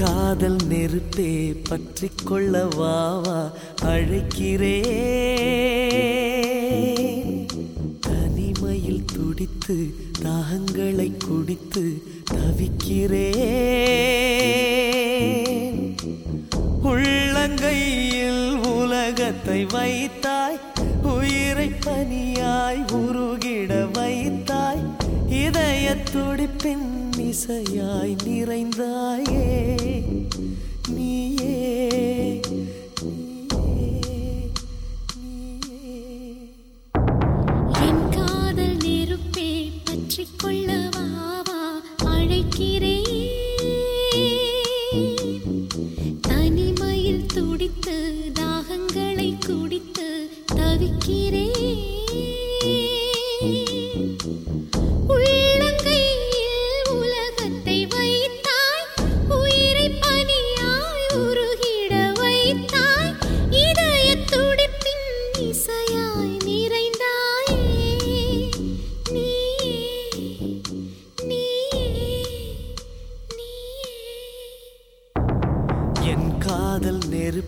காதல் நெருப்பே பற்றி கொள்ள வாவா அழைக்கிறே. தனிமையில் துடித்து தாகங்களை குடித்து தவிக்கிறே. உள்ளங்கையில் உலகத்தை வைத்தாய் உயிரை பனியாய் உருகிட வைத்தாய் இதய துடிப்பின் இசையாய் நிறைந்தாயே. நீயே நீயே என் காதல் நெருப்பே பற்றிக் கொள்ள அழைக்கிறேன். தனிமையில் துடித்து தாகங்களை குடித்து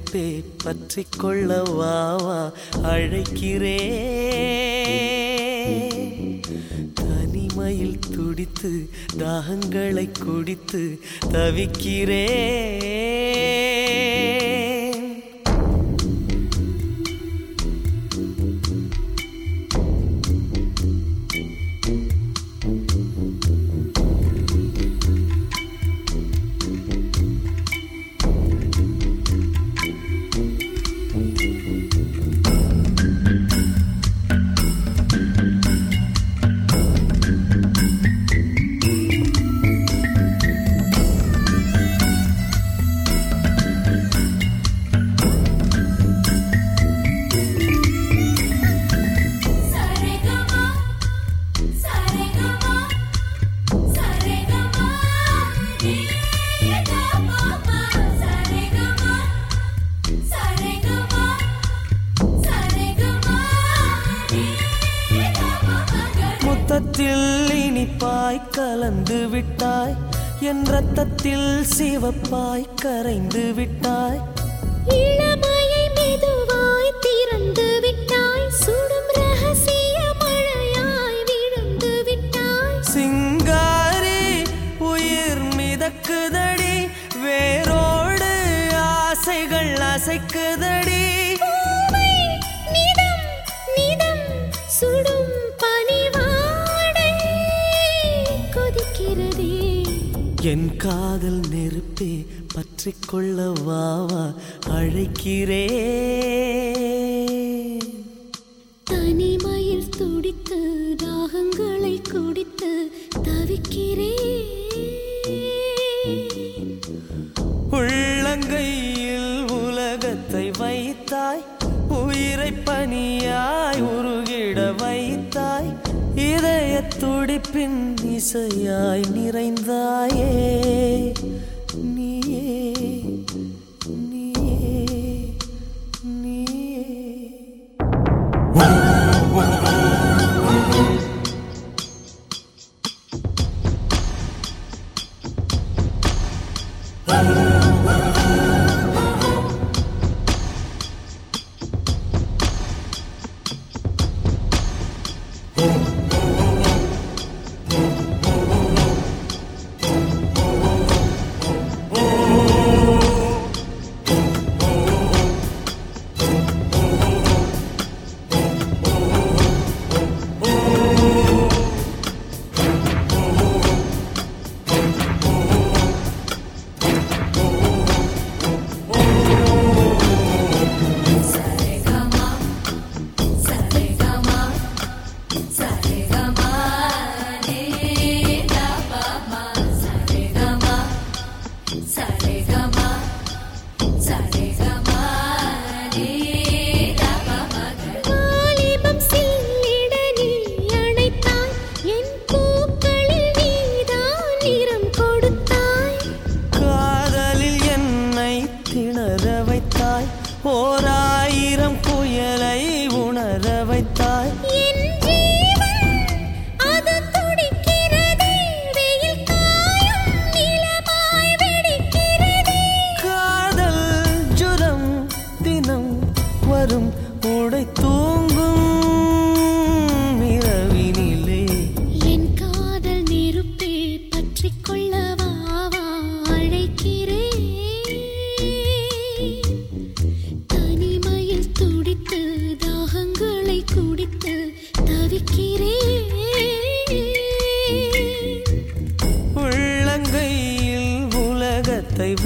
நெருப்பே பற்றி கொள்ள வாவா அழைக்கிறே. தனிமையில் துடித்து தாகங்களை குடித்து தவிக்கிறே. முத்தத்தில் இனிப்பாய் கலந்து விட்டாய். என் ரத்தத்தில் சிவப்பாய் கரைந்து விட்டாய். கொதிக்கிறதே என் காதல் நெருப்பே பற்றி கொள்ள வாவா அழைக்கிறே. தனிமையில் துடித்து தாகங்களை குடித்து தவிக்கிறேன் உள்ளங்கையில் உலகத்தை வைத்தாய் உயிரை பனியாய் உருகிட வைத்தாய் இதய துடிப்பின் இசையாய் நிறைந்தாயே.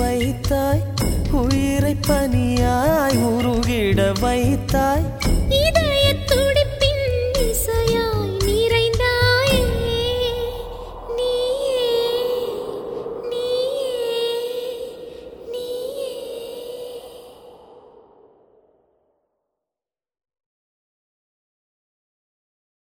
வைத்தாய். உயிரை பனியாய் உருகிட வைத்தாய். இதயத்துடைய